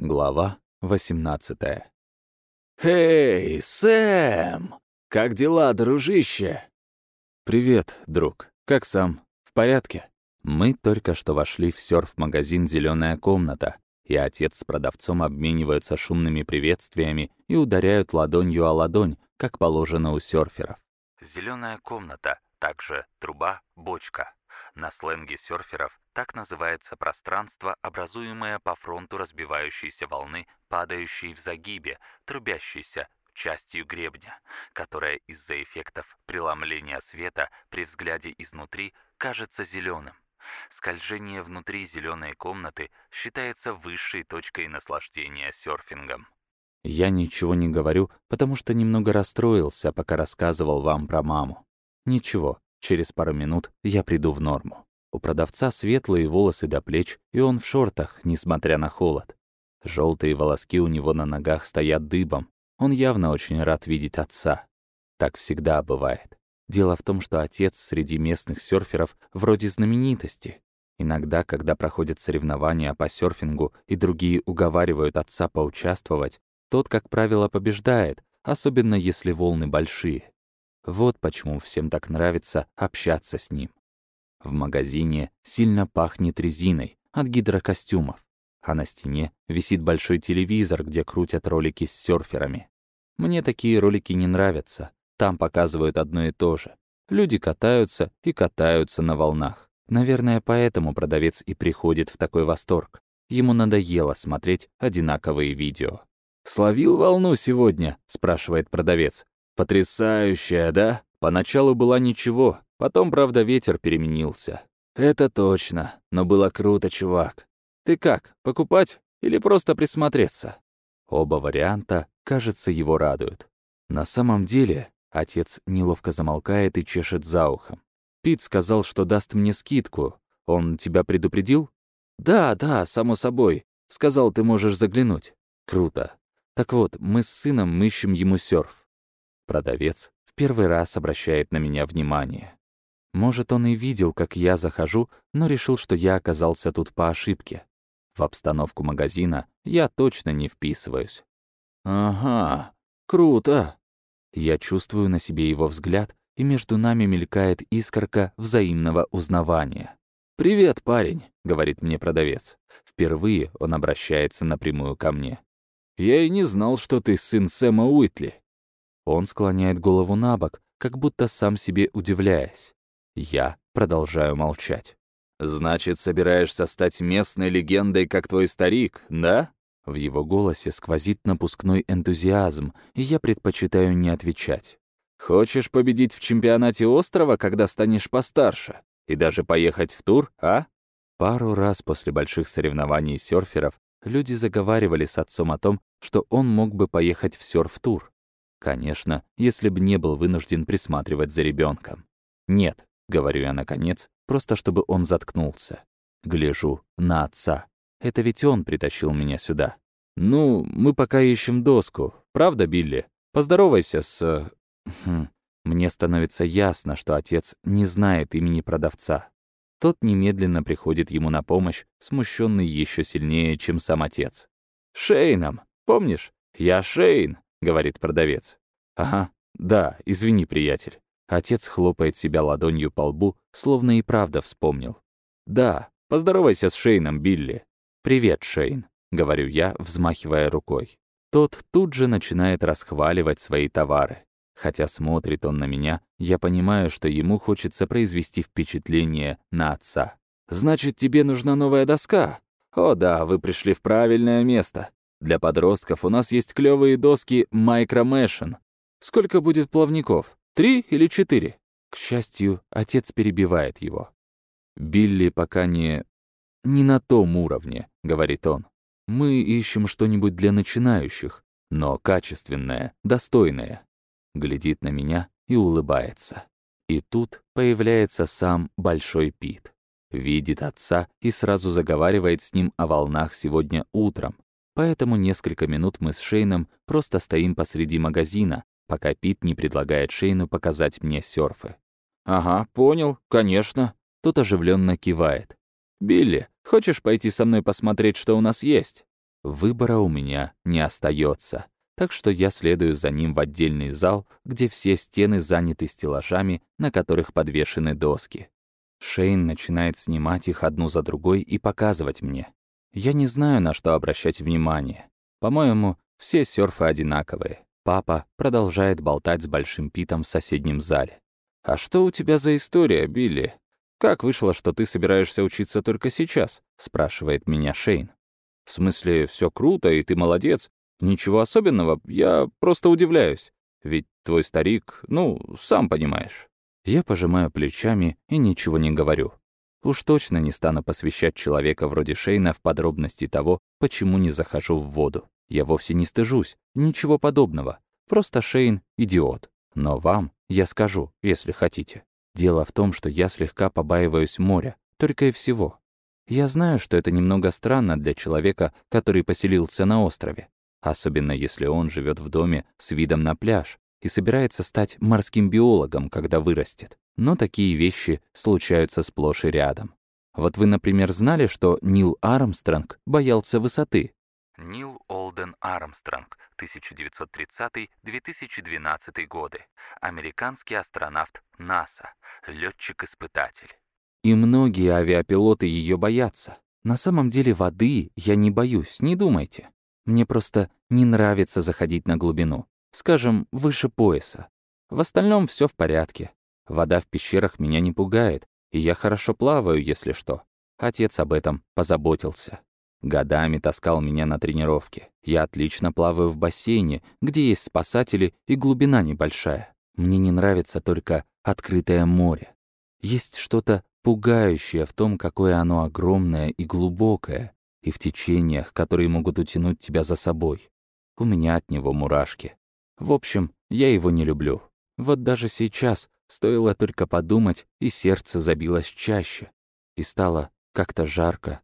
Глава 18 «Эй, Сэм! Как дела, дружище?» «Привет, друг. Как сам? В порядке?» Мы только что вошли в серф-магазин «Зеленая комната», и отец с продавцом обмениваются шумными приветствиями и ударяют ладонью о ладонь, как положено у серферов. «Зеленая комната», также «труба», «бочка». На сленге серферов так называется пространство, образуемое по фронту разбивающейся волны, падающей в загибе, трубящейся частью гребня, которая из-за эффектов преломления света при взгляде изнутри кажется зеленым. Скольжение внутри зеленой комнаты считается высшей точкой наслаждения серфингом. Я ничего не говорю, потому что немного расстроился, пока рассказывал вам про маму. Ничего, через пару минут я приду в норму. У продавца светлые волосы до плеч, и он в шортах, несмотря на холод. Желтые волоски у него на ногах стоят дыбом. Он явно очень рад видеть отца. Так всегда бывает. Дело в том, что отец среди местных серферов вроде знаменитости. Иногда, когда проходят соревнования по серфингу и другие уговаривают отца поучаствовать, тот, как правило, побеждает, особенно если волны большие. Вот почему всем так нравится общаться с ним. В магазине сильно пахнет резиной от гидрокостюмов, а на стене висит большой телевизор, где крутят ролики с серферами. Мне такие ролики не нравятся. Там показывают одно и то же. Люди катаются и катаются на волнах. Наверное, поэтому продавец и приходит в такой восторг. Ему надоело смотреть одинаковые видео. «Словил волну сегодня?» — спрашивает продавец. «Потрясающая, да? Поначалу была ничего, Потом, правда, ветер переменился. Это точно, но было круто, чувак. Ты как, покупать или просто присмотреться? Оба варианта, кажется, его радуют. На самом деле, отец неловко замолкает и чешет за ухом. Пит сказал, что даст мне скидку. Он тебя предупредил? Да, да, само собой. Сказал, ты можешь заглянуть. Круто. Так вот, мы с сыном ищем ему серф. Продавец в первый раз обращает на меня внимание. Может, он и видел, как я захожу, но решил, что я оказался тут по ошибке. В обстановку магазина я точно не вписываюсь. «Ага, круто!» Я чувствую на себе его взгляд, и между нами мелькает искорка взаимного узнавания. «Привет, парень», — говорит мне продавец. Впервые он обращается напрямую ко мне. «Я и не знал, что ты сын Сэма Уитли». Он склоняет голову на бок, как будто сам себе удивляясь. Я продолжаю молчать. «Значит, собираешься стать местной легендой, как твой старик, да?» В его голосе сквозит напускной энтузиазм, и я предпочитаю не отвечать. «Хочешь победить в чемпионате острова, когда станешь постарше? И даже поехать в тур, а?» Пару раз после больших соревнований серферов люди заговаривали с отцом о том, что он мог бы поехать в серф-тур. Конечно, если бы не был вынужден присматривать за ребенком. Нет, Говорю я наконец, просто чтобы он заткнулся. Гляжу на отца. Это ведь он притащил меня сюда. Ну, мы пока ищем доску. Правда, Билли? Поздоровайся с... Э, хм. Мне становится ясно, что отец не знает имени продавца. Тот немедленно приходит ему на помощь, смущенный еще сильнее, чем сам отец. «Шейном, помнишь? Я Шейн», — говорит продавец. «Ага, да, извини, приятель. Отец хлопает себя ладонью по лбу, словно и правда вспомнил. «Да, поздоровайся с Шейном, Билли». «Привет, Шейн», — говорю я, взмахивая рукой. Тот тут же начинает расхваливать свои товары. Хотя смотрит он на меня, я понимаю, что ему хочется произвести впечатление на отца. «Значит, тебе нужна новая доска?» «О да, вы пришли в правильное место. Для подростков у нас есть клевые доски Micromation. Сколько будет плавников?» Три или четыре?» К счастью, отец перебивает его. «Билли пока не... не на том уровне», — говорит он. «Мы ищем что-нибудь для начинающих, но качественное, достойное». Глядит на меня и улыбается. И тут появляется сам Большой Пит. Видит отца и сразу заговаривает с ним о волнах сегодня утром. Поэтому несколько минут мы с Шейном просто стоим посреди магазина, пока Пит не предлагает Шейну показать мне серфы. «Ага, понял, конечно». Тут оживленно кивает. «Билли, хочешь пойти со мной посмотреть, что у нас есть?» Выбора у меня не остается, так что я следую за ним в отдельный зал, где все стены заняты стеллажами, на которых подвешены доски. Шейн начинает снимать их одну за другой и показывать мне. Я не знаю, на что обращать внимание. По-моему, все серфы одинаковые. Папа продолжает болтать с Большим Питом в соседнем зале. «А что у тебя за история, Билли? Как вышло, что ты собираешься учиться только сейчас?» — спрашивает меня Шейн. «В смысле, все круто, и ты молодец. Ничего особенного, я просто удивляюсь. Ведь твой старик, ну, сам понимаешь». Я пожимаю плечами и ничего не говорю. Уж точно не стану посвящать человека вроде Шейна в подробности того, почему не захожу в воду. Я вовсе не стыжусь, ничего подобного. Просто Шейн — идиот. Но вам я скажу, если хотите. Дело в том, что я слегка побаиваюсь моря, только и всего. Я знаю, что это немного странно для человека, который поселился на острове, особенно если он живет в доме с видом на пляж и собирается стать морским биологом, когда вырастет. Но такие вещи случаются сплошь и рядом. Вот вы, например, знали, что Нил Армстронг боялся высоты? Нил Олден Армстронг, 1930-2012 годы. Американский астронавт НАСА, летчик-испытатель. И многие авиапилоты ее боятся. На самом деле воды я не боюсь, не думайте. Мне просто не нравится заходить на глубину. Скажем, выше пояса. В остальном все в порядке. Вода в пещерах меня не пугает, и я хорошо плаваю, если что. Отец об этом позаботился. Годами таскал меня на тренировки. Я отлично плаваю в бассейне, где есть спасатели и глубина небольшая. Мне не нравится только открытое море. Есть что-то пугающее в том, какое оно огромное и глубокое, и в течениях, которые могут утянуть тебя за собой. У меня от него мурашки. В общем, я его не люблю. Вот даже сейчас, стоило только подумать, и сердце забилось чаще. И стало как-то жарко,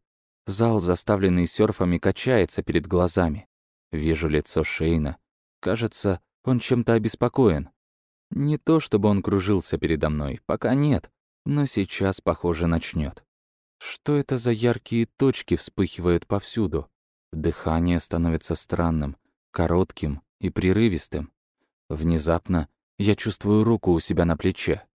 Зал, заставленный серфами, качается перед глазами. Вижу лицо Шейна. Кажется, он чем-то обеспокоен. Не то, чтобы он кружился передо мной, пока нет, но сейчас, похоже, начнет. Что это за яркие точки вспыхивают повсюду? Дыхание становится странным, коротким и прерывистым. Внезапно я чувствую руку у себя на плече.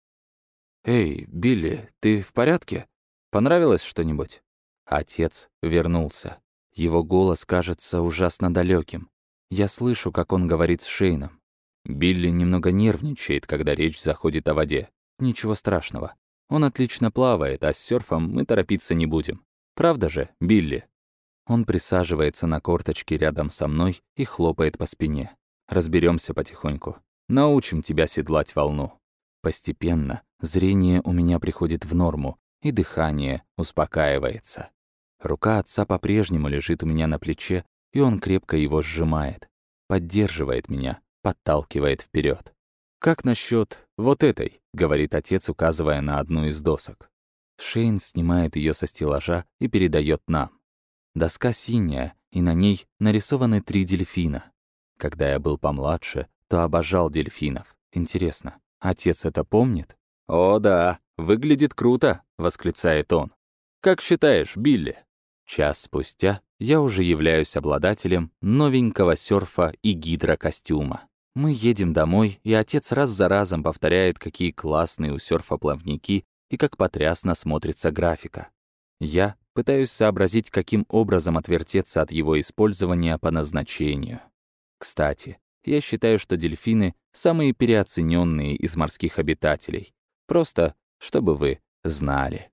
«Эй, Билли, ты в порядке? Понравилось что-нибудь?» Отец вернулся. Его голос кажется ужасно далеким. Я слышу, как он говорит с Шейном. Билли немного нервничает, когда речь заходит о воде. Ничего страшного. Он отлично плавает, а с серфом мы торопиться не будем. Правда же, Билли? Он присаживается на корточке рядом со мной и хлопает по спине. Разберемся потихоньку. Научим тебя седлать волну. Постепенно зрение у меня приходит в норму, и дыхание успокаивается. Рука отца по-прежнему лежит у меня на плече, и он крепко его сжимает, поддерживает меня, подталкивает вперед. «Как насчет вот этой?» — говорит отец, указывая на одну из досок. Шейн снимает ее со стеллажа и передает нам. Доска синяя, и на ней нарисованы три дельфина. Когда я был помладше, то обожал дельфинов. Интересно, отец это помнит? «О да, выглядит круто!» — восклицает он. «Как считаешь, Билли?» Час спустя я уже являюсь обладателем новенького серфа и гидрокостюма. Мы едем домой, и отец раз за разом повторяет, какие классные у серфа плавники и как потрясно смотрится графика. Я пытаюсь сообразить, каким образом отвертеться от его использования по назначению. Кстати, я считаю, что дельфины — самые переоцененные из морских обитателей. Просто, чтобы вы знали.